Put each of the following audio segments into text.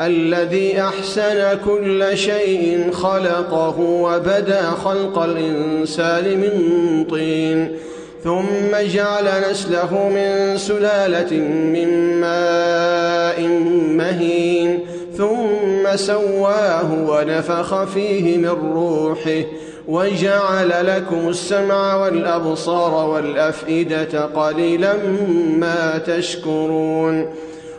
الذي أحسن كل شيء خلقه وبدا خلق الإنسان من طين ثم جعل نسله من سلالة من ماء مهين ثم سواه ونفخ فيه من روحه وجعل لكم السمع والأبصار والأفئدة قليلا ما تشكرون.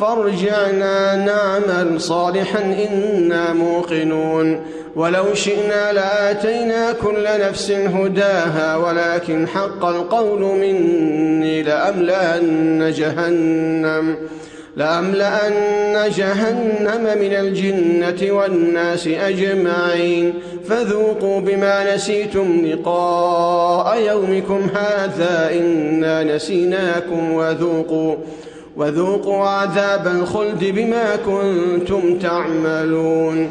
فارجعنا نعمل صالحا إنا موقنون. ولو شئنا لآتينا كل نفس هداها ولكن حق القول مني لأملأن جهنم لأملأن جهنم من الجنة والناس أجمعين. فذوقوا بما نسيتم لقاء يومكم هذا إنا نسيناكم وذوقوا. وذوقوا عذاب الخلد بما كنتم تعملون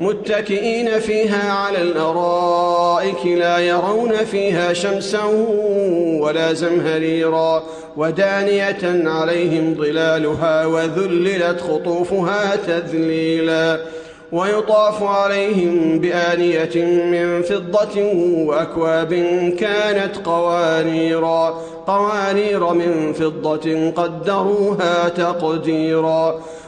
متكئين فيها على الأرائك لا يرون فيها شمسا ولا زمهريرا ودانية عليهم ظلالها وذللت خطوفها تذليلا ويطاف عليهم بآنية من فضة وأكواب كانت قوانيرا قوانير من فضة قدروها تقديرا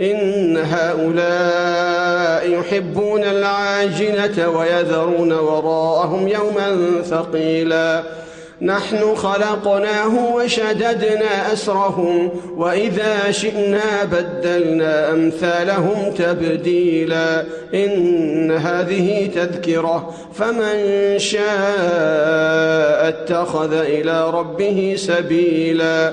إن هؤلاء يحبون العاجلة ويذرون وراءهم يوما ثقيلا. نحن خلقناه وشددنا أسرهم وإذا شئنا بدلنا أمثالهم تبديلا. إن هذه تذكرة فمن شاء اتخذ إلى ربه سبيلا.